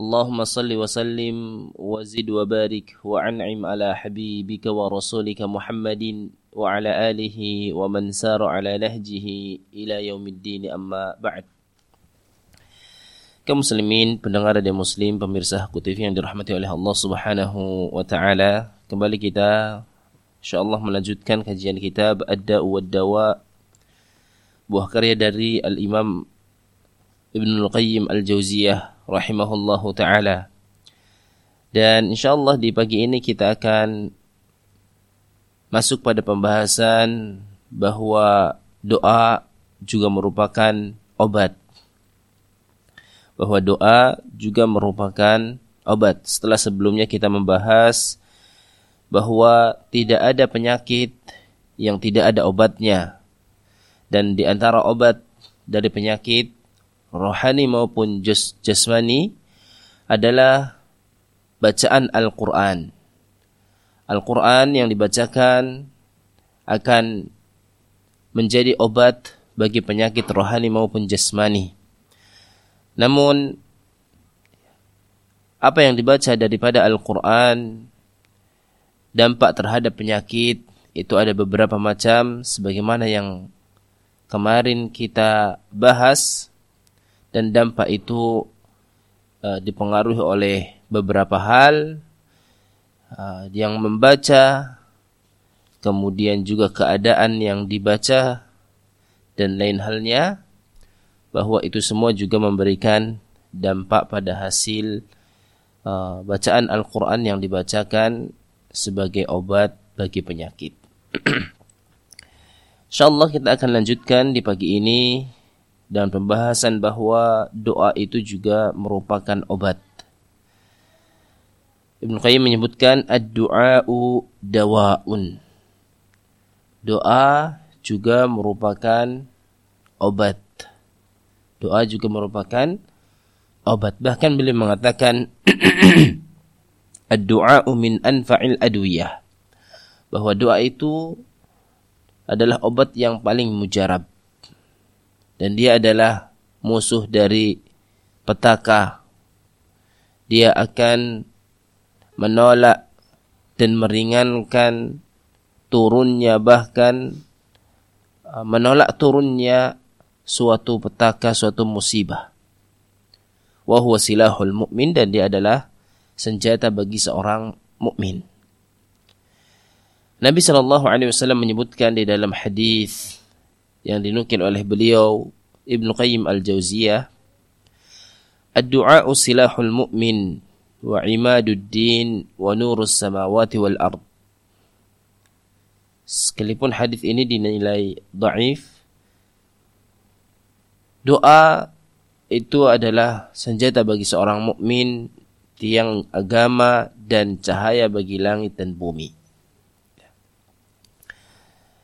اللهم صل وسلم وزد وبارك وأنعم على حبيبك ورسولك محمد وعلى آله ومن سار على نهجه إلى يوم الدين أما بعد kaum muslimin, pendengar dan muslim, pemirsa Haku yang dirahmati oleh Allah Subhanahu wa taala. Kembali kita insyaallah melanjutkan kajian kitab Ad-Da'u wad-Dawa buah karya dari Al-Imam Ibnu Al-Qayyim Al-Jauziyah rahimahullahu taala. Dan insyaallah di pagi ini kita akan masuk pada pembahasan bahwa doa juga merupakan obat. Bahwa doa juga merupakan obat. Setelah sebelumnya kita membahas bahwa tidak ada penyakit yang tidak ada obatnya. Dan di antara obat dari penyakit rohani maupun jas jasmani adalah bacaan Al-Quran. Al-Quran yang dibacakan akan menjadi obat bagi penyakit rohani maupun jasmani. Namun, apa yang dibaca daripada Al-Quran dampak terhadap penyakit itu ada beberapa macam sebagaimana yang kemarin kita bahas dan dampak itu uh, dipengaruhi oleh beberapa hal uh, yang membaca kemudian juga keadaan yang dibaca dan lain halnya bahwa itu semua juga memberikan dampak pada hasil uh, bacaan Al-Qur'an yang dibacakan sebagai obat bagi penyakit. Insyaallah kita akan lanjutkan di pagi ini dan pembahasan bahwa doa itu juga merupakan obat. Ibn Qayyim menyebutkan ad-du'a'u dawa'un. Doa juga merupakan obat. Doa juga merupakan obat. Bahkan beliau mengatakan ad-du'a'u min anfa'il adwiyah. Bahwa doa itu adalah obat yang paling mujarab dan dia adalah musuh dari petaka. Dia akan menolak dan meringankan turunnya bahkan uh, menolak turunnya suatu petaka, suatu musibah. Wa huwa silahul mu'min dan dia adalah senjata bagi seorang mukmin. Nabi sallallahu alaihi wasallam menyebutkan di dalam hadis yang dinukil oleh beliau Ibnu Qayyim Al-Jauziyah Ad-du'a silahul mu'min wa imaduddin wa nurus samawati wal ard Sekalipun hadis ini dinilai dhaif doa itu adalah senjata bagi seorang mukmin tiang agama dan cahaya bagi langit dan bumi.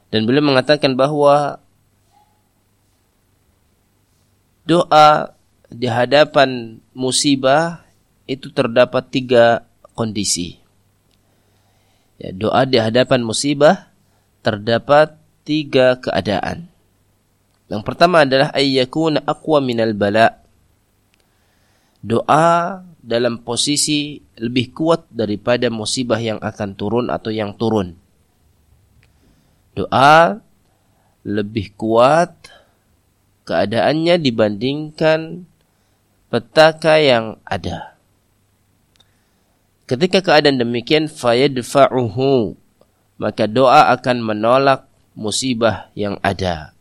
Dan beliau mengatakan bahwa doa di hadapan musibah itu terdapat tiga kondisi. Ya, doa di hadapan musibah terdapat tiga keadaan. Yang pertama adalah ayyakuna aqwa minal bala. Doa dalam posisi lebih kuat daripada musibah yang akan turun atau yang turun. Doa lebih kuat keadaannya dibandingkan petaka yang ada. Ketika keadaan demikian fayadfa'uhu maka doa akan menolak musibah yang ada.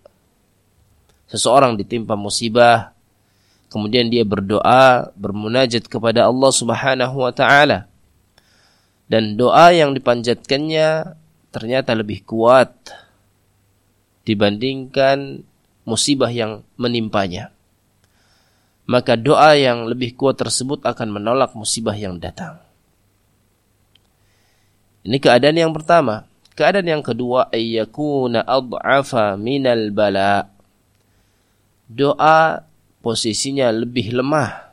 Seseorang ditimpa musibah kemudian dia berdoa bermunajat kepada Allah Subhanahu wa taala. Dan doa yang dipanjatkannya ternyata lebih kuat dibandingkan musibah yang menimpanya. Maka doa yang lebih kuat tersebut akan menolak musibah yang datang. Ini keadaan yang pertama. Keadaan yang kedua ayyakuna ad'afa minal bala. Doa posisinya lebih lemah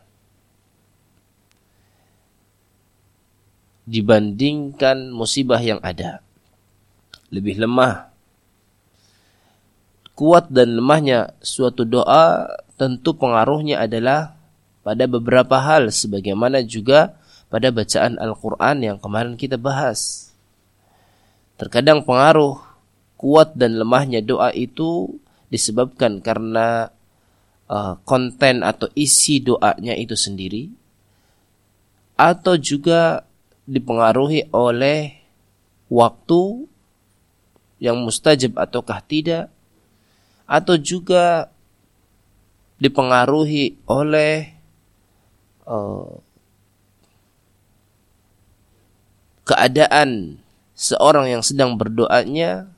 dibandingkan musibah yang ada. Lebih lemah. Kuat dan lemahnya suatu doa tentu pengaruhnya adalah pada beberapa hal sebagaimana juga pada bacaan Al-Qur'an yang kemarin kita bahas. Terkadang pengaruh kuat dan lemahnya doa itu disebabkan karena uh, konten atau isi doanya itu sendiri atau juga dipengaruhi oleh waktu yang mustajab ataukah tidak atau juga dipengaruhi oleh uh, keadaan seorang yang sedang berdoanya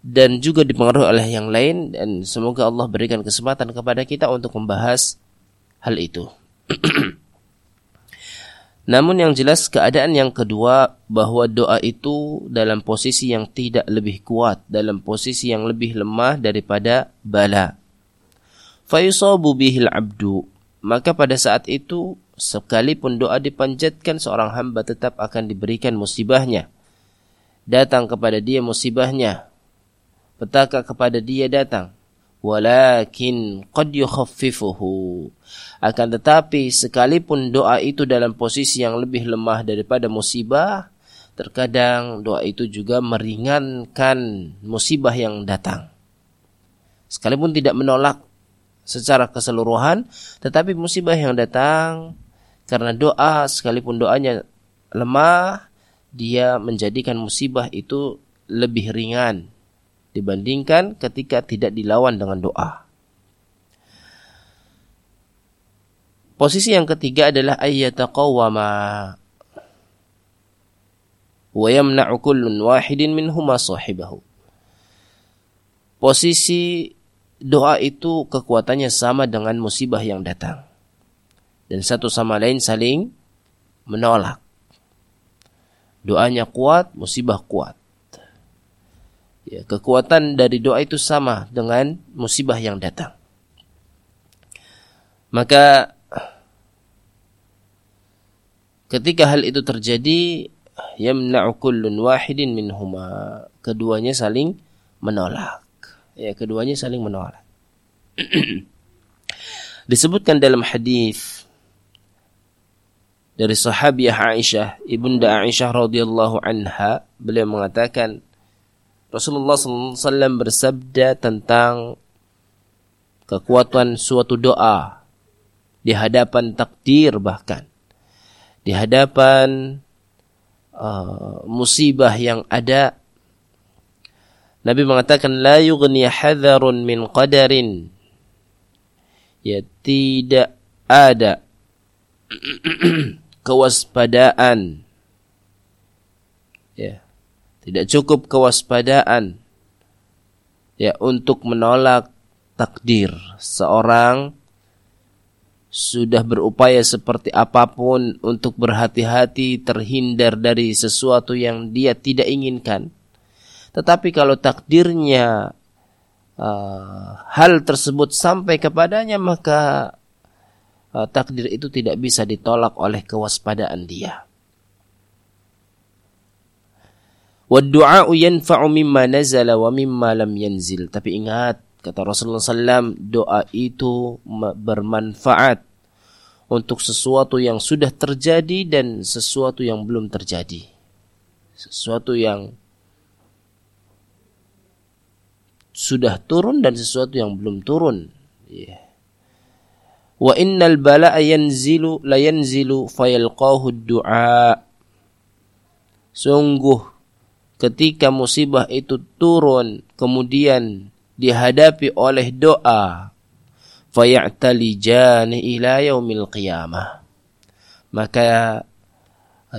dan juga dipengaruhi oleh yang lain dan semoga Allah berikan kesempatan kepada kita untuk membahas hal itu. Namun yang jelas keadaan yang kedua bahwa doa itu dalam posisi yang tidak lebih kuat, dalam posisi yang lebih lemah daripada bala. Fayusabu bihil abdu. Maka pada saat itu sekalipun doa dipanjatkan seorang hamba tetap akan diberikan musibahnya datang kepada dia musibahnya petaka kepada dia datang walakin qad yukhaffifuhu akan tetapi sekalipun doa itu dalam posisi yang lebih lemah daripada musibah terkadang doa itu juga meringankan musibah yang datang sekalipun tidak menolak secara keseluruhan tetapi musibah yang datang karena doa sekalipun doanya lemah dia menjadikan musibah itu lebih ringan dibandingkan ketika tidak dilawan dengan doa. Posisi yang ketiga adalah ayyataqawwama wa yamna'u kullun wahidin minhuma sahibahu. Posisi doa itu kekuatannya sama dengan musibah yang datang. Dan satu sama lain saling menolak. Doanya kuat, musibah kuat. Ya, kekuatan dari doa itu sama dengan musibah yang datang. Maka ketika hal itu terjadi, yamna'u kullun wahidin minhuma. Keduanya saling menolak. Ya, keduanya saling menolak. Disebutkan dalam hadis dari sahabiah Aisyah, ibunda Aisyah radhiyallahu anha, beliau mengatakan Rasulullah SAW bersabda tentang kekuatan suatu doa di hadapan takdir bahkan di hadapan uh, musibah yang ada Nabi mengatakan la yughni hadharun min qadarin ya tidak ada kewaspadaan. Ya. Tidak cukup kewaspadaan ya untuk menolak takdir seorang sudah berupaya seperti apa pun untuk berhati-hati terhindar dari sesuatu yang dia tidak inginkan. Tetapi kalau takdirnya uh, hal tersebut sampai kepadanya maka uh, takdir itu tidak bisa ditolak oleh kewaspadaan dia. Wadu'a'u yanfa'u mimma nazala wa mimma lam yanzil. Tapi ingat, kata Rasulullah SAW, doa itu bermanfaat untuk sesuatu yang sudah terjadi dan sesuatu yang belum terjadi. Sesuatu yang sudah turun dan sesuatu yang belum turun. Yeah. Wa innal bala'a yanzilu la yanzilu fayalqahu du'a. Sungguh ketika musibah itu turun kemudian dihadapi oleh doa fayatalijani ila yaumil qiyamah. Maka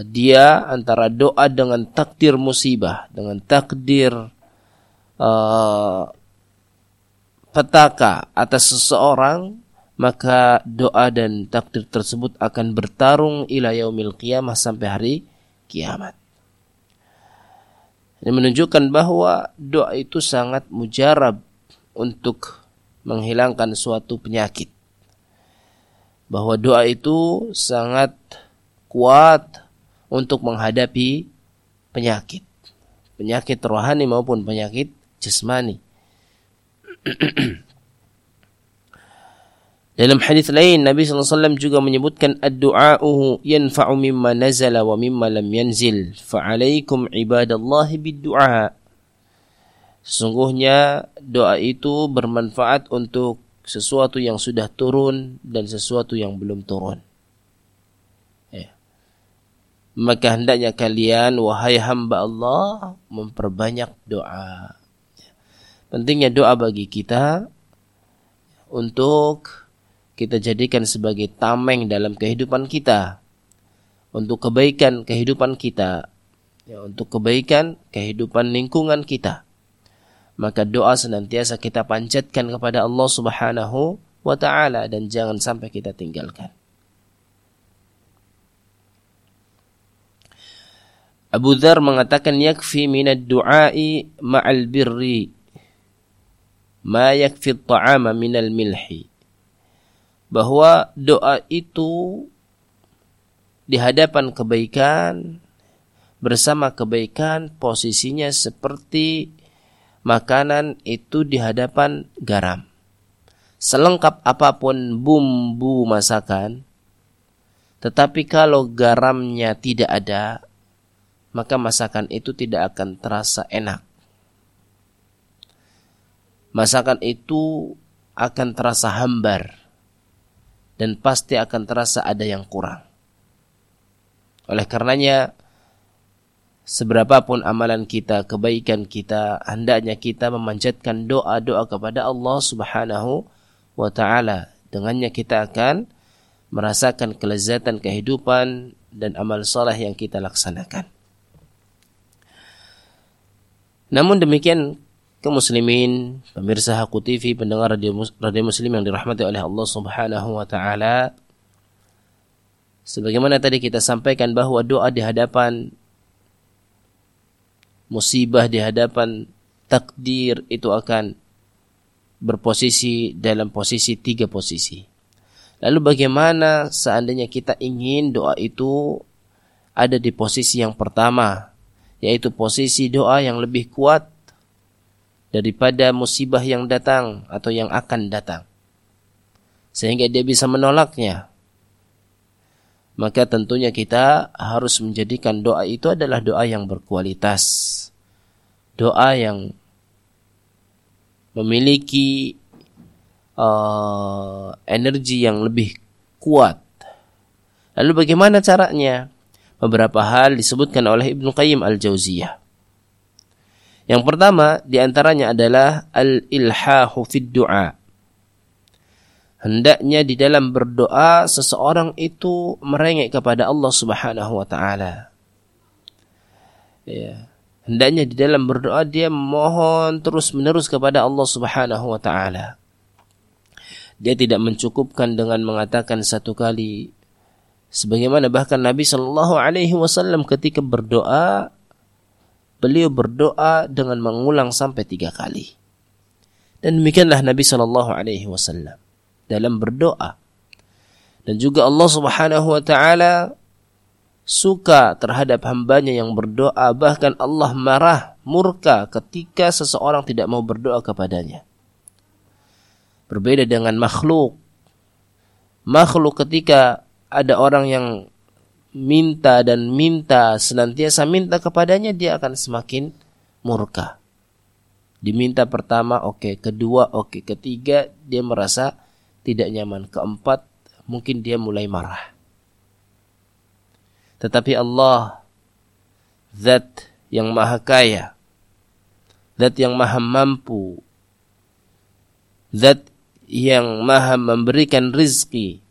dia antara doa dengan takdir musibah, dengan takdir uh, petaka atas seseorang maka doa dan takdir tersebut akan bertarung ila yaumil qiyamah sampai hari kiamat. Ini menunjukkan bahwa doa itu sangat mujarab untuk menghilangkan suatu penyakit. Bahwa doa itu sangat kuat untuk menghadapi penyakit. Penyakit rohani maupun penyakit jasmani. Dalam hadis lain Nabi SAW juga menyebutkan ad-du'a'uhu yanfa'u mimma nazala wa mimma lam yanzil. Fa'alaikum ibadallahi bid-du'a. Sesungguhnya doa itu bermanfaat untuk sesuatu yang sudah turun dan sesuatu yang belum turun. Ya. Maka hendaknya kalian wahai hamba Allah memperbanyak doa. Pentingnya doa bagi kita untuk kita jadikan sebagai tameng dalam kehidupan kita untuk kebaikan kehidupan kita ya, untuk kebaikan kehidupan lingkungan kita maka doa senantiasa kita panjatkan kepada Allah Subhanahu wa taala dan jangan sampai kita tinggalkan. Abu Dhar mengatakan yakfi minad du'ai ma'al birri ma yakfi at-ta'ama minal milhi. Bahwa doa itu di hadapan kebaikan bersama kebaikan posisinya seperti makanan itu di hadapan garam. Selengkap apa pun bumbu masakan, tetapi kalau garamnya tidak ada, maka masakan itu tidak akan terasa enak. Masakan itu akan terasa hambar dan pasti akan terasa ada yang kurang. Oleh karenanya, seberapapun amalan kita, kebaikan kita, hendaknya kita memanjatkan doa-doa kepada Allah Subhanahu wa taala. Dengannya kita akan merasakan kelezatan kehidupan dan amal saleh yang kita laksanakan. Namun demikian kaum muslimin, pemirsa Haku TV, pendengar radio, radio muslim yang dirahmati oleh Allah Subhanahu wa taala. Sebagaimana tadi kita sampaikan bahwa doa di hadapan musibah di hadapan takdir itu akan berposisi dalam posisi tiga posisi. Lalu bagaimana seandainya kita ingin doa itu ada di posisi yang pertama, yaitu posisi doa yang lebih kuat daripada musibah yang datang atau yang akan datang. Sehingga dia bisa menolaknya. Maka tentunya kita harus menjadikan doa itu adalah doa yang berkualitas. Doa yang memiliki uh, energi yang lebih kuat. Lalu bagaimana caranya? Beberapa hal disebutkan oleh Ibnu Qayyim Al-Jauziyah. Yang pertama di antaranya adalah al-ilhahu fid du'a. Hendaknya di dalam berdoa seseorang itu merengek kepada Allah Subhanahu wa taala. Ya. Hendaknya di dalam berdoa dia mohon terus-menerus kepada Allah Subhanahu wa taala. Dia tidak mencukupkan dengan mengatakan satu kali sebagaimana bahkan Nabi Shallallahu alaihi wasallam ketika berdoa beliau berdoa dengan mengulang sampai tiga kali. Dan demikianlah Nabi Shallallahu Alaihi Wasallam dalam berdoa. Dan juga Allah Subhanahu Wa Taala suka terhadap hambanya yang berdoa. Bahkan Allah marah, murka ketika seseorang tidak mau berdoa kepadanya. Berbeda dengan makhluk. Makhluk ketika ada orang yang minta dan minta senantiasa minta kepadanya dia akan semakin murka. Diminta pertama oke, okay. kedua oke, okay. ketiga dia merasa tidak nyaman, keempat mungkin dia mulai marah. Tetapi Allah zat yang maha kaya, zat yang maha mampu, zat yang maha memberikan rizki.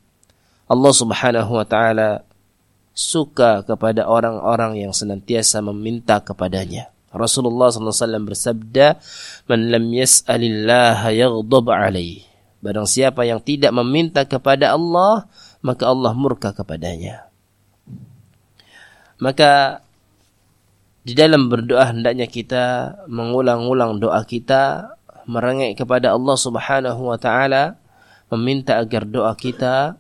Allah subhanahu wa ta'ala suka kepada orang-orang yang senantiasa meminta kepadanya. Rasulullah SAW bersabda, "Man lam yas'alillah yaghdab alaih." Barang siapa yang tidak meminta kepada Allah, maka Allah murka kepadanya. Maka di dalam berdoa hendaknya kita mengulang-ulang doa kita merengek kepada Allah Subhanahu wa taala meminta agar doa kita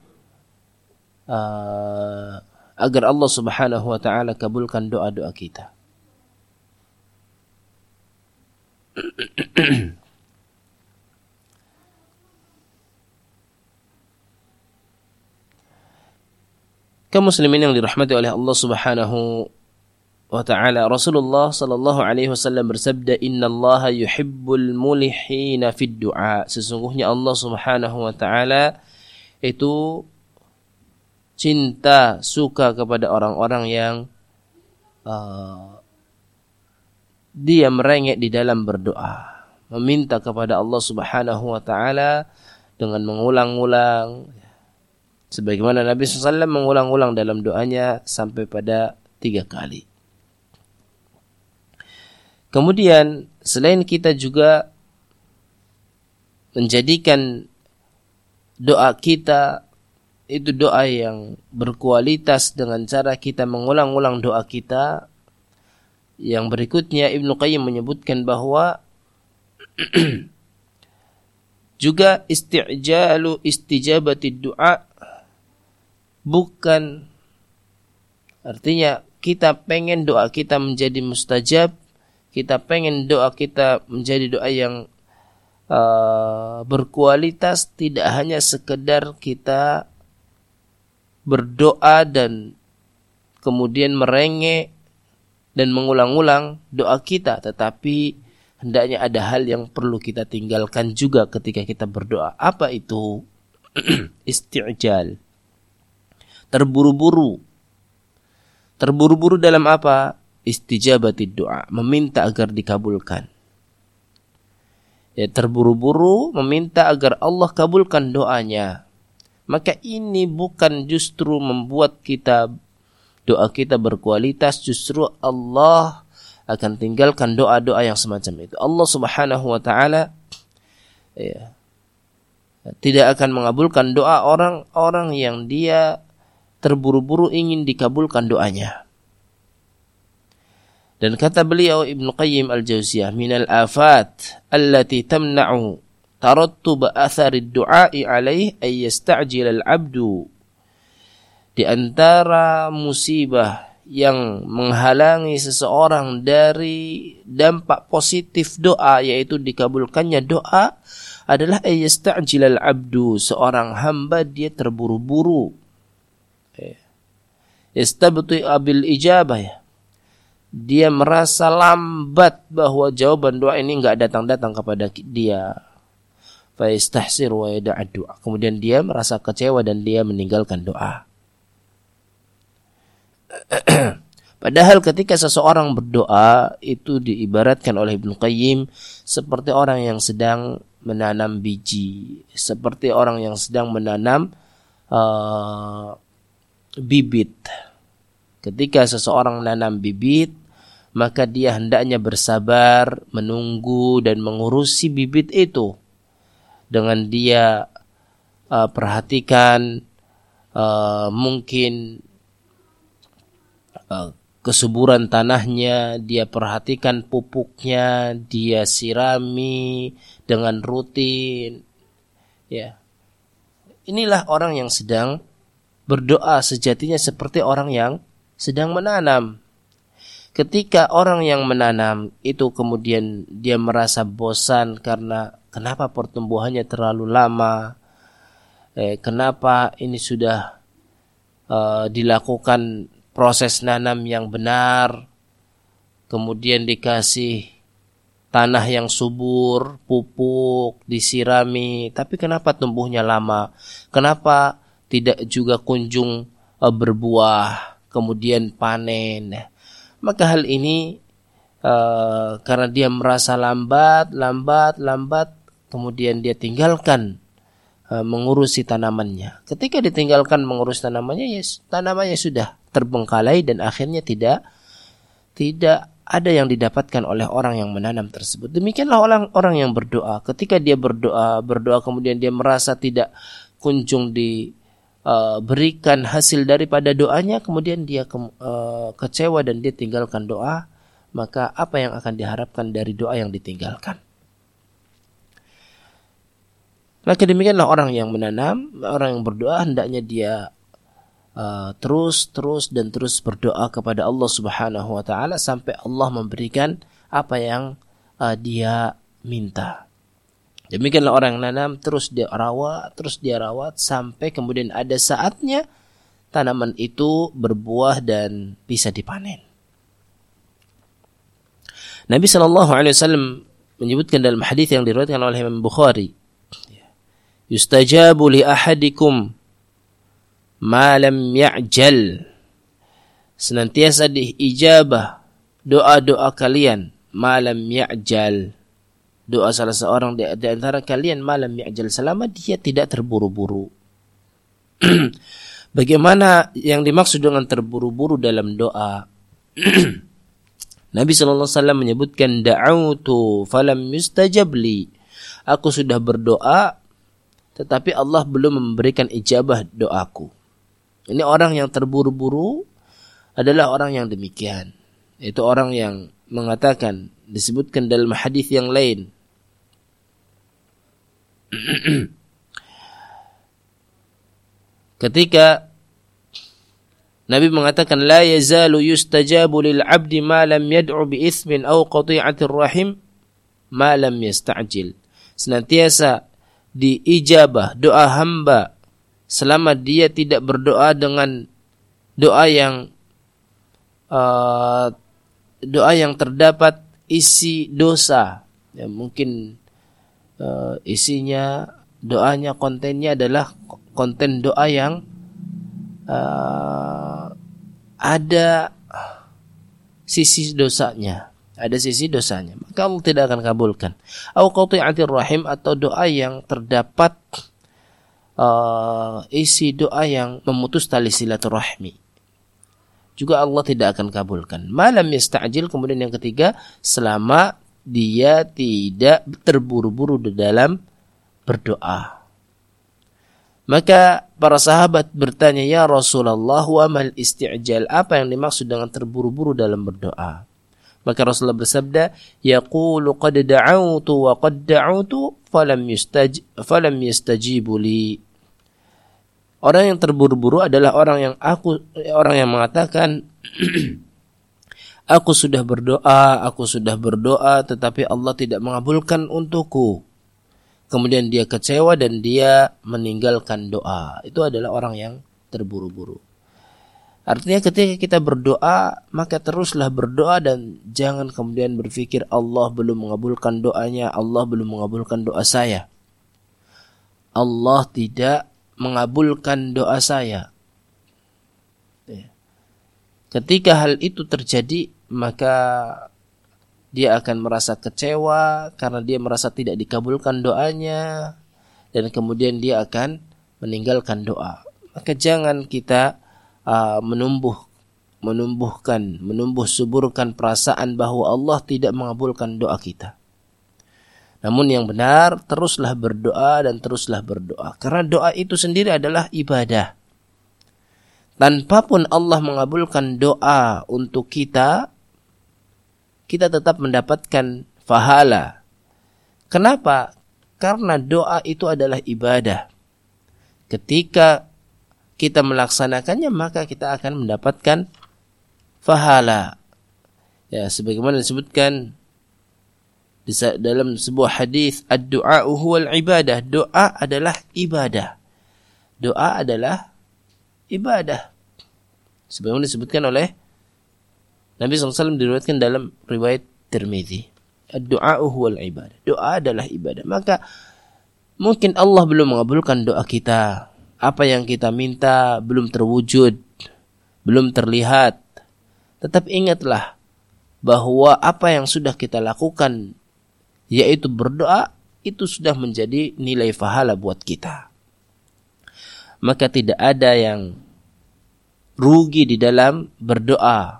uh, agar Allah Subhanahu wa taala kabulkan doa-doa kita. Kaum muslimin yang dirahmati oleh Allah Subhanahu wa taala Rasulullah sallallahu alaihi wasallam bersabda innallaha yuhibbul mulihina fid du'a. Sesungguhnya Allah Subhanahu wa taala itu cinta suka kepada orang-orang yang uh, dia merengek di dalam berdoa. Meminta kepada Allah Subhanahu wa taala dengan mengulang-ulang sebagaimana Nabi SAW mengulang-ulang dalam doanya sampai pada tiga kali Kemudian selain kita juga menjadikan doa kita itu doa yang berkualitas dengan cara kita mengulang-ulang doa kita. Yang berikutnya Ibnu Qayyim menyebutkan bahwa juga isti'jalu istijabati doa bukan. Artinya kita pengen doa kita menjadi mustajab kita pengen doa kita menjadi doa yang uh, berkualitas tidak hanya sekedar kita berdoa dan kemudian merengek dan mengulang-ulang doa kita tetapi hendaknya ada hal yang perlu kita tinggalkan juga ketika kita berdoa. Apa itu? Isti'jal terburu-buru terburu-buru dalam apa istijabati doa, meminta agar dikabulkan. Ya, terburu-buru meminta agar Allah kabulkan doanya. Maka ini bukan justru membuat kita doa kita berkualitas, justru Allah akan tinggalkan doa-doa yang semacam itu. Allah Subhanahu wa taala ya, tidak akan mengabulkan doa orang-orang yang dia terburu-buru ingin dikabulkan doanya. Dan kata beliau Ibn Qayyim al-Jauziyah, "Minal afat allati tamna'u tarattub athari du'a'i alaih ay yasta'jil al-'abdu." Di antara musibah yang menghalangi seseorang dari dampak positif doa yaitu dikabulkannya doa adalah yasta'jil al-'abdu, seorang hamba dia terburu-buru. Yastabti abil ijabah ya dia merasa lambat bahwa jawaban doa ini enggak datang-datang kepada dia. Faistahsir wa doa. Kemudian dia merasa kecewa dan dia meninggalkan doa. Padahal ketika seseorang berdoa itu diibaratkan oleh Ibnu Qayyim seperti orang yang sedang menanam biji, seperti orang yang sedang menanam uh, bibit. Ketika seseorang menanam bibit, maka dia hendaknya bersabar, menunggu dan mengurusi bibit itu dengan dia uh, perhatikan uh, mungkin uh, kesuburan tanahnya, dia perhatikan pupuknya, dia sirami dengan rutin. Ya. Inilah orang yang sedang berdoa sejatinya seperti orang yang sedang menanam. Ketika orang yang menanam itu kemudian dia merasa bosan karena kenapa pertumbuhannya terlalu lama, eh, kenapa ini sudah uh, dilakukan proses nanam yang benar, kemudian dikasih tanah yang subur, pupuk, disirami, tapi kenapa tumbuhnya lama? Kenapa tidak juga kunjung uh, berbuah, kemudian panen? maka hal ini uh, karena dia merasa lambat, lambat, lambat, kemudian dia tinggalkan uh, mengurusi tanamannya. Ketika ditinggalkan mengurus tanamannya, ya tanamannya sudah terbengkalai dan akhirnya tidak tidak ada yang didapatkan oleh orang yang menanam tersebut. Demikianlah orang orang yang berdoa. Ketika dia berdoa, berdoa kemudian dia merasa tidak kunjung di Uh, berikan hasil daripada doanya kemudian dia ke, uh, kecewa dan dia tinggalkan doa maka apa yang akan diharapkan dari doa yang ditinggalkan? Maka demikianlah orang yang menanam, orang yang berdoa hendaknya dia uh, terus terus dan terus berdoa kepada Allah Subhanahu wa taala sampai Allah memberikan apa yang uh, dia minta. Demikianlah orang yang nanam terus dia rawat, terus dia rawat sampai kemudian ada saatnya tanaman itu berbuah dan bisa dipanen. Nabi Shallallahu Alaihi Wasallam menyebutkan dalam hadis yang diriwayatkan oleh Imam Bukhari, yustajabu li ahadikum ma lam ya'jal. Senantiasa diijabah doa-doa kalian malam ya'jal doa salah seorang di, di antara kalian malam ya'jal selama dia tidak terburu-buru. Bagaimana yang dimaksud dengan terburu-buru dalam doa? Nabi sallallahu alaihi wasallam menyebutkan da'autu falam yustajab li. Aku sudah berdoa tetapi Allah belum memberikan ijabah doaku. Ini orang yang terburu-buru adalah orang yang demikian. Itu orang yang mengatakan disebutkan dalam hadis yang lain Ketika Nabi mengatakan la yazalu yustajabu lil 'abdi ma lam yad'u bi ithmin aw qati'atir rahim ma lam yasta'jil. Senantiasa diijabah doa hamba selama dia tidak berdoa dengan doa yang uh, doa yang terdapat isi dosa ya mungkin uh, isinya doanya kontennya adalah konten doa yang uh, ada sisi dosanya. Ada sisi dosanya. Maka Allah tidak akan kabulkan. Au rahim atau doa yang terdapat uh, isi doa yang memutus tali silaturahmi. Juga Allah tidak akan kabulkan. Malam yasta'jil kemudian yang ketiga selama dia tidak terburu-buru di dalam berdoa. Maka para sahabat bertanya, "Ya Rasulullah, wa mal isti'jal?" Apa yang dimaksud dengan terburu-buru dalam berdoa? Maka Rasulullah bersabda, "Yaqulu qad da'awtu wa qad da'awtu falam yustaj falam yastajibu li." Orang yang terburu-buru adalah orang yang aku orang yang mengatakan Aku sudah berdoa, aku sudah berdoa, tetapi Allah tidak mengabulkan untukku. Kemudian dia kecewa dan dia meninggalkan doa. Itu adalah orang yang terburu-buru. Artinya ketika kita berdoa, maka teruslah berdoa dan jangan kemudian berpikir Allah belum mengabulkan doanya, Allah belum mengabulkan doa saya. Allah tidak mengabulkan doa saya. Ya. Ketika hal itu terjadi, maka dia akan merasa kecewa karena dia merasa tidak dikabulkan doanya dan kemudian dia akan meninggalkan doa. Maka jangan kita uh, menumbuh menumbuhkan, menumbuh suburkan perasaan bahwa Allah tidak mengabulkan doa kita. Namun yang benar teruslah berdoa dan teruslah berdoa karena doa itu sendiri adalah ibadah. Tanpa pun Allah mengabulkan doa untuk kita, kita tetap mendapatkan fahala. Kenapa? Karena doa itu adalah ibadah. Ketika kita melaksanakannya maka kita akan mendapatkan fahala. Ya, sebagaimana disebutkan di dalam sebuah hadis, ad-du'a ibadah. Doa adalah ibadah. Doa adalah ibadah. Sebagaimana disebutkan oleh Nabi SAW diriwayatkan dalam riwayat Tirmidzi. Doa huwal ibadah. Doa adalah ibadah. Maka mungkin Allah belum mengabulkan doa kita. Apa yang kita minta belum terwujud, belum terlihat. Tetap ingatlah bahwa apa yang sudah kita lakukan yaitu berdoa itu sudah menjadi nilai fahala buat kita. Maka tidak ada yang rugi di dalam berdoa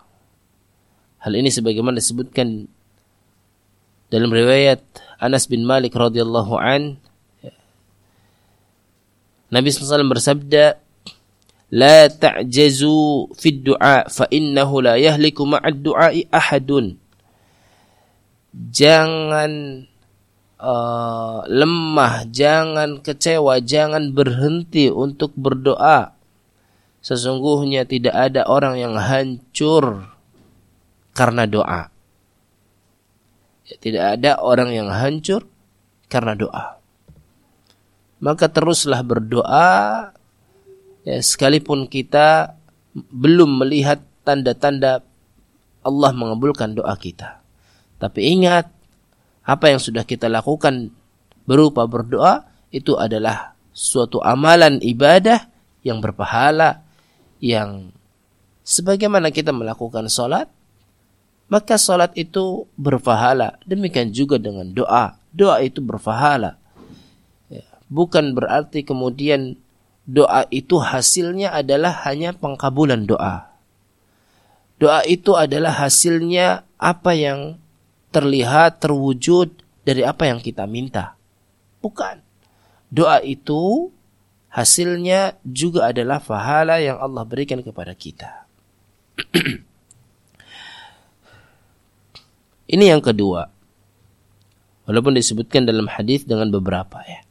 Hal ini sebagaimana disebutkan dalam riwayat Anas bin Malik radhiyallahu an Nabi SAW bersabda لا تعجزوا في الدعاء فإنه لا يهلك مع الدعاء أحد jangan uh, lemah, jangan kecewa, jangan berhenti untuk berdoa. Sesungguhnya tidak ada orang yang hancur karena doa. Ya, tidak ada orang yang hancur karena doa. Maka teruslah berdoa ya, sekalipun kita belum melihat tanda-tanda Allah mengabulkan doa kita. Tapi ingat apa yang sudah kita lakukan berupa berdoa itu adalah suatu amalan ibadah yang berpahala yang sebagaimana kita melakukan sholat maka sholat itu berpahala demikian juga dengan doa doa itu berpahala ya, bukan berarti kemudian doa itu hasilnya adalah hanya pengkabulan doa doa itu adalah hasilnya apa yang terlihat, terwujud dari apa yang kita minta. Bukan. Doa itu hasilnya juga adalah pahala yang Allah berikan kepada kita. Ini yang kedua. Walaupun disebutkan dalam hadis dengan beberapa ya.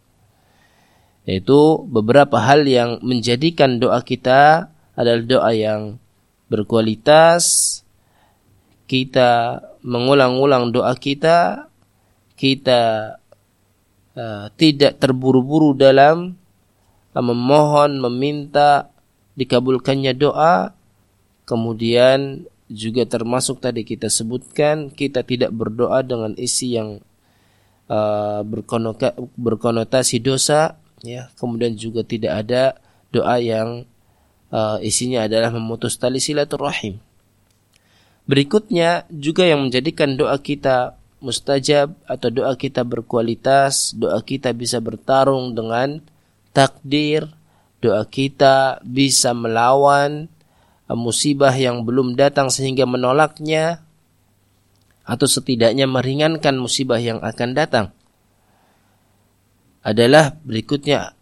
Yaitu beberapa hal yang menjadikan doa kita adalah doa yang berkualitas, kita mengulang-ulang doa kita, kita uh, tidak terburu-buru dalam uh, memohon, meminta dikabulkannya doa, kemudian juga termasuk tadi kita sebutkan kita tidak berdoa dengan isi yang uh, berkonotasi dosa, ya, kemudian juga tidak ada doa yang uh, isinya adalah memutus tali silaturahim. Berikutnya juga yang menjadikan doa kita mustajab atau doa kita berkualitas, doa kita bisa bertarung dengan takdir, doa kita bisa melawan musibah yang belum datang sehingga menolaknya atau setidaknya meringankan musibah yang akan datang adalah berikutnya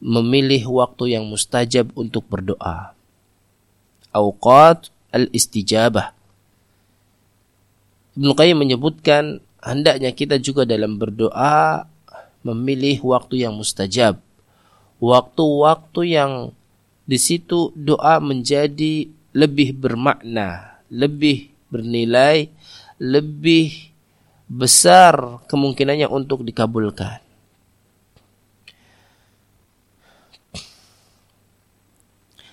memilih waktu yang mustajab untuk berdoa. Awqat al-istijabah. Ibnu Qayyim menyebutkan hendaknya kita juga dalam berdoa memilih waktu yang mustajab. Waktu-waktu yang di situ doa menjadi lebih bermakna, lebih bernilai, lebih besar kemungkinannya untuk dikabulkan.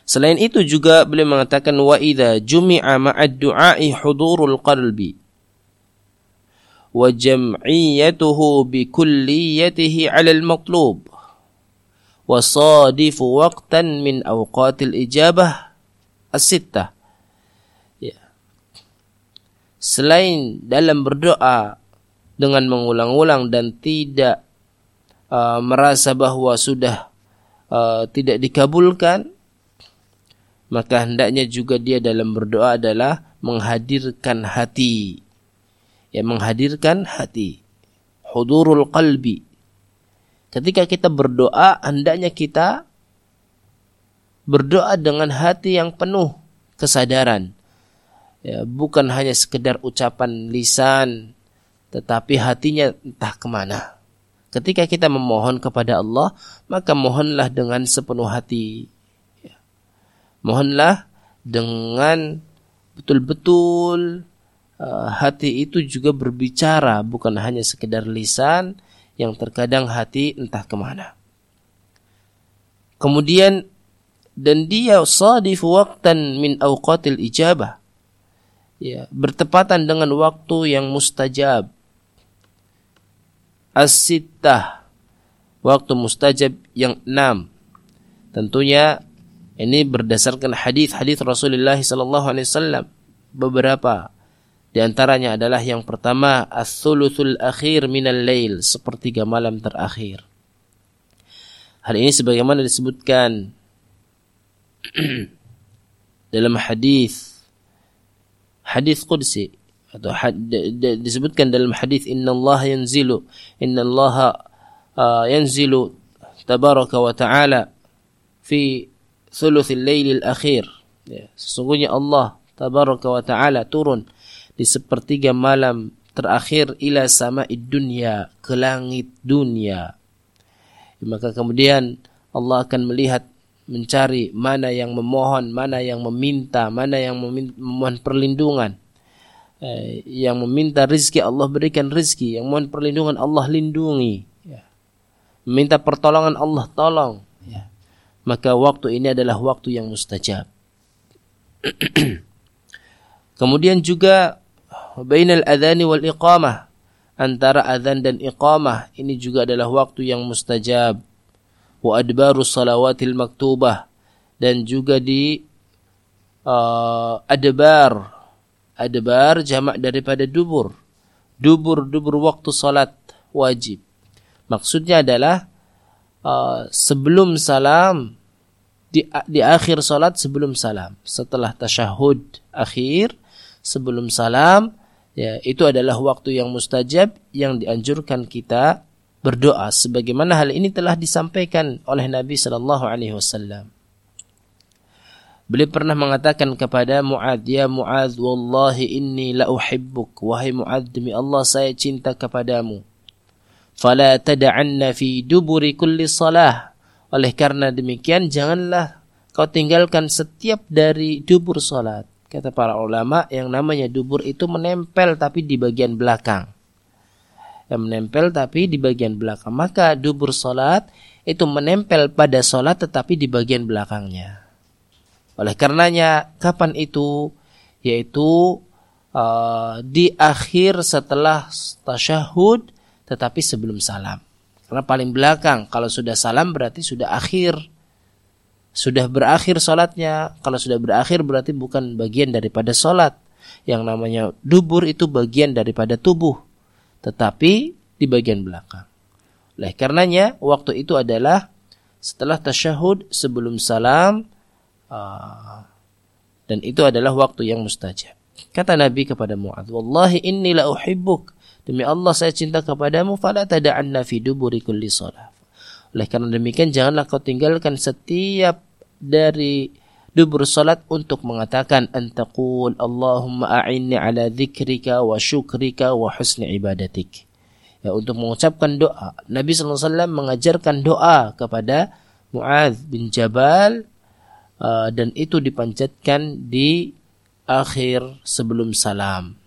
Selain itu juga beliau mengatakan wa idza jumi'a ma'ad du'a'i hudurul qalbi wa bi kulliyatihi 'ala al-matlub min ijabah ya. Selain dalam berdoa dengan mengulang-ulang dan tidak uh, merasa bahwa sudah uh, tidak dikabulkan maka hendaknya juga dia dalam berdoa adalah menghadirkan hati. Ya, menghadirkan hati. Hudurul qalbi. Ketika kita berdoa, hendaknya kita berdoa dengan hati yang penuh kesadaran. Ya, bukan hanya sekedar ucapan lisan, tetapi hatinya entah ke mana. Ketika kita memohon kepada Allah, maka mohonlah dengan sepenuh hati mohonlah dengan betul-betul uh, hati itu juga berbicara bukan hanya sekedar lisan yang terkadang hati entah ke mana. Kemudian dan dia sadif waktan min awqatil ijabah. Ya, bertepatan dengan waktu yang mustajab. As-sittah. Waktu mustajab yang enam. Tentunya ini berdasarkan hadis-hadis Rasulullah sallallahu alaihi wasallam. Beberapa di antaranya adalah yang pertama as-sulusul akhir minal lail, sepertiga malam terakhir. Hal ini sebagaimana disebutkan dalam hadis hadis qudsi atau had, disebutkan dalam hadis inna Allah yanzilu inna Allah uh, yanzilu tabaraka wa ta'ala fi thuluthil lailil akhir. Ya, sesungguhnya Allah tabaraka wa taala turun di sepertiga malam terakhir ila sama dunia ke langit dunia. Maka kemudian Allah akan melihat mencari mana yang memohon mana yang meminta mana yang memohon perlindungan. Eh, yang meminta rizki Allah berikan rizki. Yang mohon perlindungan Allah lindungi. Ya. meminta pertolongan Allah tolong. Ya. maka waktu ini adalah waktu yang mustajab. Kemudian juga bainal wal iqamah. Antara adzan dan iqamah ini juga adalah waktu yang mustajab. Wa adbaru salawatil maktubah. Dan juga di uh, adbar. Adbar jamak daripada dubur. Dubur dubur waktu salat wajib. Maksudnya adalah uh, sebelum salam di, di akhir salat sebelum salam. Setelah tasyahud akhir sebelum salam ya itu adalah waktu yang mustajab yang dianjurkan kita berdoa sebagaimana hal ini telah disampaikan oleh Nabi sallallahu alaihi wasallam. Beliau pernah mengatakan kepada Muad, "Ya Muad, wallahi inni la uhibbuk." Wahai Muad, demi Allah saya cinta kepadamu. Fala tad'anna fi duburi kulli salah. Oleh karena demikian janganlah kau tinggalkan setiap dari dubur salat. Kata para ulama yang namanya dubur itu menempel tapi di bagian belakang. Yang menempel tapi di bagian belakang. Maka dubur solat itu menempel pada solat tetapi di bagian belakangnya. Oleh karenanya kapan itu? Yaitu uh, di akhir setelah tasyahud tetapi sebelum salam. Karena paling belakang kalau sudah salam berarti sudah akhir sudah berakhir sholatnya. Kalau sudah berakhir berarti bukan bagian daripada sholat. Yang namanya dubur itu bagian daripada tubuh. Tetapi di bagian belakang. Oleh karenanya waktu itu adalah setelah tasyahud sebelum salam. Uh, dan itu adalah waktu yang mustajab. Kata Nabi kepada Mu'ad, Wallahi inni la uhibbuk. Demi Allah saya cinta kepadamu, fala tada'anna fi duburi kulli salat. Oleh karena demikian janganlah kau tinggalkan setiap dari dubur salat untuk mengatakan antaqul Allahumma a'inni ala dzikrika wa syukrika wa husni ibadatik. Ya, untuk mengucapkan doa. Nabi SAW mengajarkan doa kepada Mu'adz bin Jabal uh, dan itu dipanjatkan di akhir sebelum salam.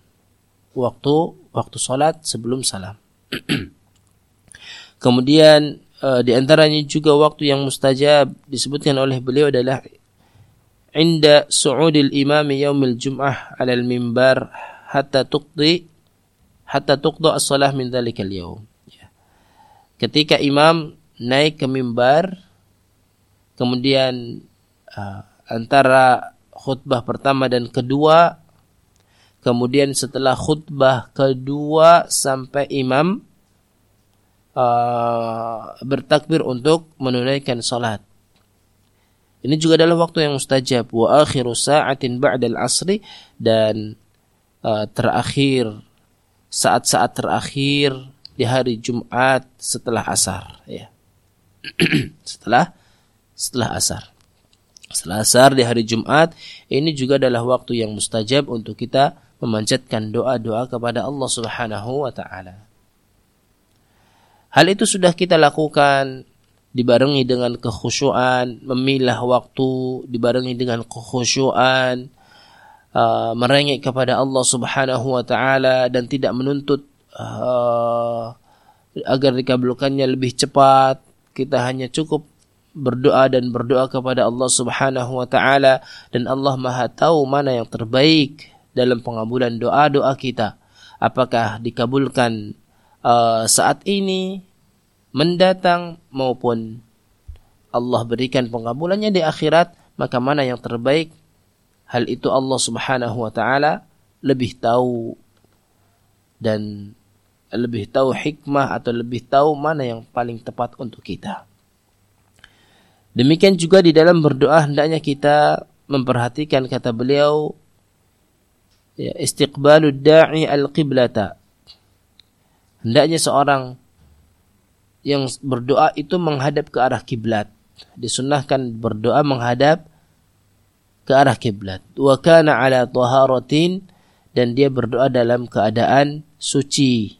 Waktu waktu salat sebelum salam. Kemudian uh, di antaranya juga waktu yang mustajab disebutkan oleh beliau adalah inda su'udil imam yaumil jum'ah 'ala al-mimbar hatta tuqdi hatta tuqda as-salah min dzalikal yaum. Ya. Ketika imam naik ke mimbar kemudian uh, antara khutbah pertama dan kedua kemudian setelah khutbah kedua sampai imam uh, bertakbir untuk menunaikan salat. Ini juga adalah waktu yang mustajab wa akhiru sa'atin ba'dal asri dan uh, terakhir saat-saat terakhir di hari Jumat setelah asar ya. setelah setelah asar. Setelah asar di hari Jumat ini juga adalah waktu yang mustajab untuk kita memanjatkan doa-doa kepada Allah Subhanahu wa taala. Hal itu sudah kita lakukan dibarengi dengan kekhusyuan, memilah waktu dibarengi dengan kekhusyuan, uh, merengek kepada Allah Subhanahu wa taala dan tidak menuntut uh, agar dikabulkannya lebih cepat. Kita hanya cukup berdoa dan berdoa kepada Allah Subhanahu wa taala dan Allah Maha tahu mana yang terbaik dalam pengabulan doa-doa kita. Apakah dikabulkan uh, saat ini mendatang maupun Allah berikan pengabulannya di akhirat maka mana yang terbaik hal itu Allah Subhanahu wa taala lebih tahu dan lebih tahu hikmah atau lebih tahu mana yang paling tepat untuk kita. Demikian juga di dalam berdoa hendaknya kita memperhatikan kata beliau ya, istiqbalud da'i al-qiblata hendaknya seorang yang berdoa itu menghadap ke arah kiblat. Disunahkan berdoa menghadap ke arah kiblat. Wa kana ala taharatin dan dia berdoa dalam keadaan suci.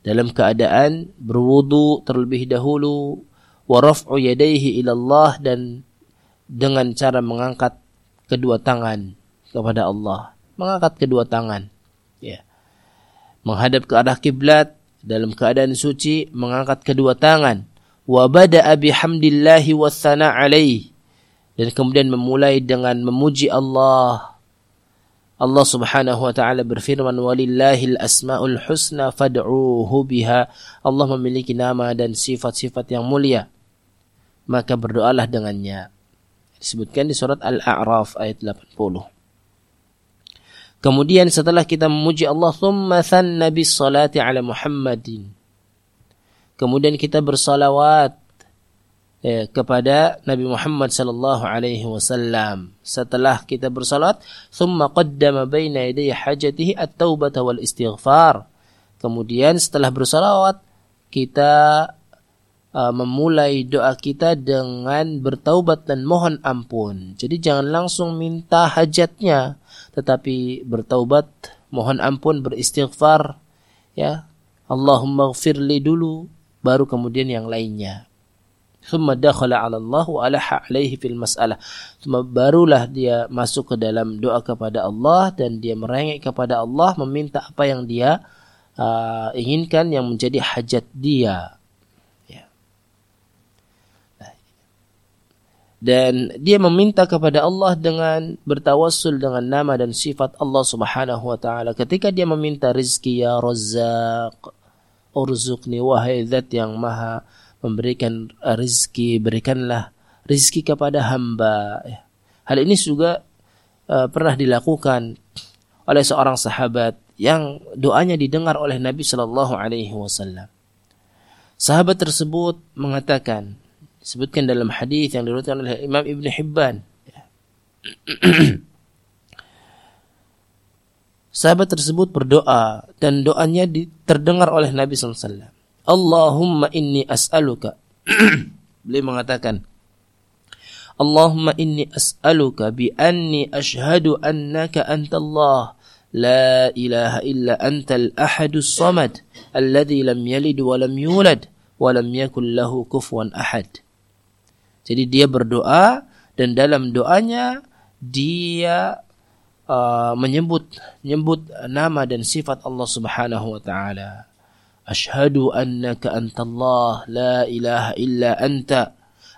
Dalam keadaan berwudu terlebih dahulu. Wa raf'u yadayhi ila Allah dan dengan cara mengangkat kedua tangan kepada Allah. Mengangkat kedua tangan menghadap ke arah kiblat dalam keadaan suci mengangkat kedua tangan wa bada'a bihamdillahi wassana alaih dan kemudian memulai dengan memuji Allah Allah Subhanahu wa taala berfirman walillahil asmaul husna fad'uuhu biha. Allah memiliki nama dan sifat-sifat yang mulia. Maka berdoalah dengannya. Disebutkan di surat Al-A'raf ayat 80. Kemudian setelah kita memuji Allah, thumma thanna bis salati ala Muhammadin. Kemudian kita bersalawat eh, kepada Nabi Muhammad sallallahu alaihi wasallam. Setelah kita bersalat, thumma qaddama baina yaday hajatihi at-taubah wal istighfar. Kemudian setelah bersalawat, kita uh, memulai doa kita dengan bertaubat dan mohon ampun. Jadi jangan langsung minta hajatnya, tetapi bertaubat, mohon ampun, beristighfar, ya. Allahumma gfirli dulu, baru kemudian yang lainnya. Thumma dakhala 'ala Allah wa alaha 'alaihi fil mas'alah. Thumma barulah dia masuk ke dalam doa kepada Allah dan dia merengek kepada Allah meminta apa yang dia uh, inginkan yang menjadi hajat dia. Dan dia meminta kepada Allah dengan bertawassul dengan nama dan sifat Allah Subhanahu wa taala. Ketika dia meminta rizki ya Razzaq, urzuqni wahai zat yang maha memberikan rizki, berikanlah rizki kepada hamba. Hal ini juga uh, pernah dilakukan oleh seorang sahabat yang doanya didengar oleh Nabi Shallallahu Alaihi Wasallam. Sahabat tersebut mengatakan, disebutkan dalam hadis yang diriwayatkan oleh Imam Ibn Hibban. Sahabat tersebut berdoa dan doanya terdengar oleh Nabi SAW. Allahumma inni as'aluka. Beliau mengatakan, Allahumma inni as'aluka bi anni ashhadu annaka anta Allah la ilaha illa anta al-ahadus samad alladhi lam yalid wa lam yulad wa lam yakul lahu kufuwan ahad. Jadi dia berdoa dan dalam doanya dia uh, menyebut menyebut nama dan sifat Allah Subhanahu wa taala. Ashhadu annaka antallah la ilaha illa anta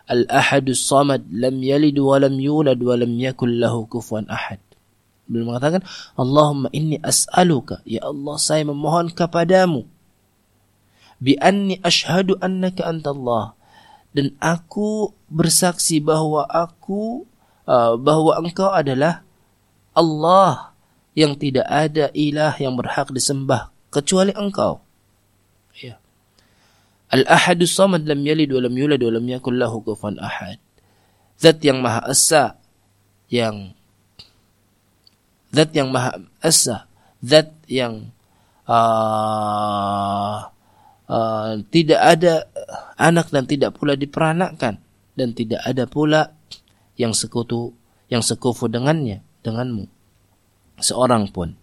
al-ahadus samad lam yalid wa lam yulad wa lam yakul lahu kufuwan ahad. Beliau mengatakan, Allahumma inni as'aluka, ya Allah saya memohon kepadamu, bi anni ashhadu annaka antallah, dan aku bersaksi bahwa aku, uh, bahwa engkau adalah Allah yang tidak ada ilah yang berhak disembah kecuali engkau. Ya. Al-Ahadus Samad lam yalid wa lam yulad wa lam yakul lahu kufuwan ahad. Zat yang Maha Esa yang Zat yang Maha Esa, zat yang uh, uh, tidak ada anak dan tidak pula diperanakkan dan tidak ada pula yang sekutu yang sekufu dengannya denganmu seorang pun.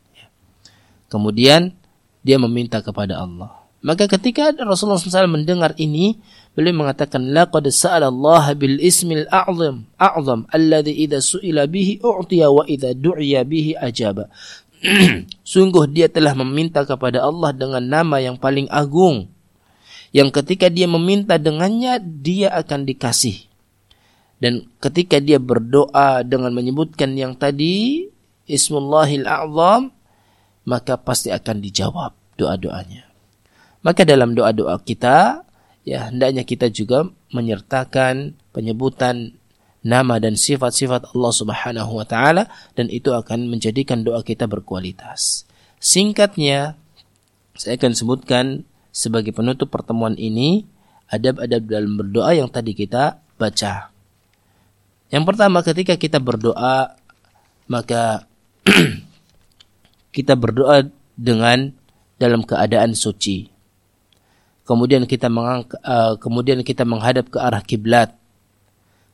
Kemudian dia meminta kepada Allah. Maka ketika Rasulullah SAW mendengar ini, beliau mengatakan, Laqad sa'ala Allah bil ismil a'zam, a'zam, alladhi idha su'ila bihi u'tiya wa idha du'iya bihi ajaba. Sungguh dia telah meminta kepada Allah dengan nama yang paling agung. Yang ketika dia meminta dengannya, dia akan dikasih. Dan ketika dia berdoa dengan menyebutkan yang tadi, Ismullahil A'zam, maka pasti akan dijawab doa-doanya. Maka dalam doa-doa kita, ya hendaknya kita juga menyertakan penyebutan nama dan sifat-sifat Allah Subhanahu wa taala dan itu akan menjadikan doa kita berkualitas. Singkatnya, saya akan sebutkan sebagai penutup pertemuan ini adab-adab dalam berdoa yang tadi kita baca. Yang pertama ketika kita berdoa maka kita berdoa dengan dalam keadaan suci. Kemudian kita mengangkat, uh, kemudian kita menghadap ke arah kiblat,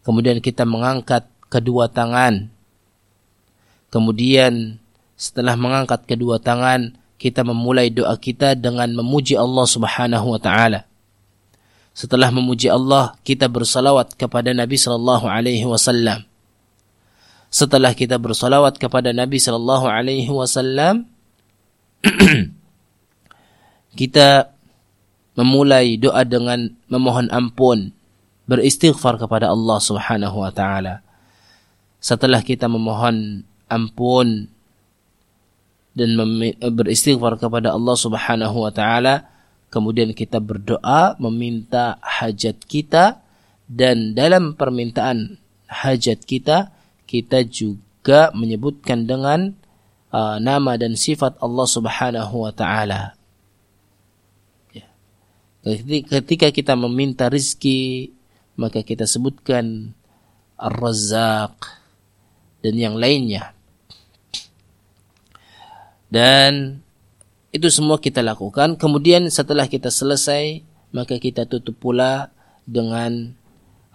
kemudian kita mengangkat kedua tangan, kemudian setelah mengangkat kedua tangan kita memulai doa kita dengan memuji Allah Subhanahu wa taala. Setelah memuji Allah, kita bersalawat kepada Nabi sallallahu alaihi wasallam. Setelah kita bersalawat kepada Nabi sallallahu alaihi wasallam, kita memulai doa dengan memohon ampun, beristighfar kepada Allah Subhanahu wa taala. Setelah kita memohon ampun dan beristighfar kepada Allah Subhanahu wa taala, kemudian kita berdoa meminta hajat kita dan dalam permintaan hajat kita kita juga menyebutkan dengan uh, nama dan sifat Allah Subhanahu wa taala. Ya. Ketika kita meminta rizki, maka kita sebutkan Ar-Razzaq dan yang lainnya. Dan itu semua kita lakukan. Kemudian setelah kita selesai, maka kita tutup pula dengan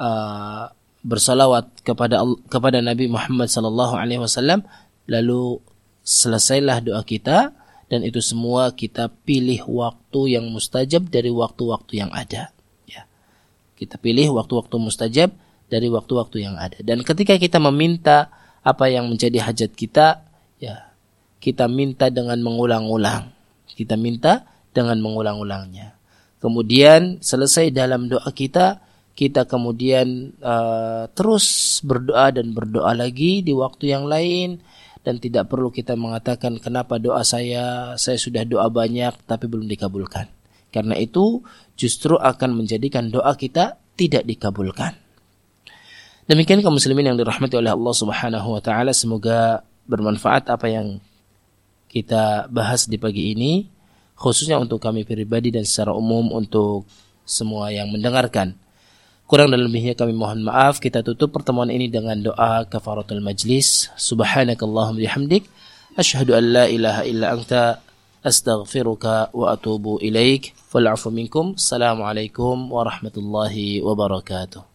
uh, bersalawat kepada kepada Nabi Muhammad sallallahu alaihi wasallam. Lalu selesailah doa kita dan itu semua kita pilih waktu yang mustajab dari waktu-waktu yang ada. Ya. Kita pilih waktu-waktu mustajab dari waktu-waktu yang ada. Dan ketika kita meminta apa yang menjadi hajat kita ya kita minta dengan mengulang-ulang kita minta dengan mengulang-ulangnya kemudian selesai dalam doa kita kita kemudian uh, terus berdoa dan berdoa lagi di waktu yang lain dan tidak perlu kita mengatakan kenapa doa saya saya sudah doa banyak tapi belum dikabulkan. Karena itu justru akan menjadikan doa kita tidak dikabulkan. Demikian kaum muslimin yang dirahmati oleh Allah Subhanahu wa taala semoga bermanfaat apa yang kita bahas di pagi ini khususnya untuk kami pribadi dan secara umum untuk semua yang mendengarkan. Kurang dan lebihnya kami mohon maaf. Kita tutup pertemuan ini dengan doa kafaratul majlis. Subhanakallahum bihamdik. Ashhadu an la ilaha illa anta astaghfiruka wa atubu ilaik. Fal'afu minkum. Assalamualaikum warahmatullahi wabarakatuh.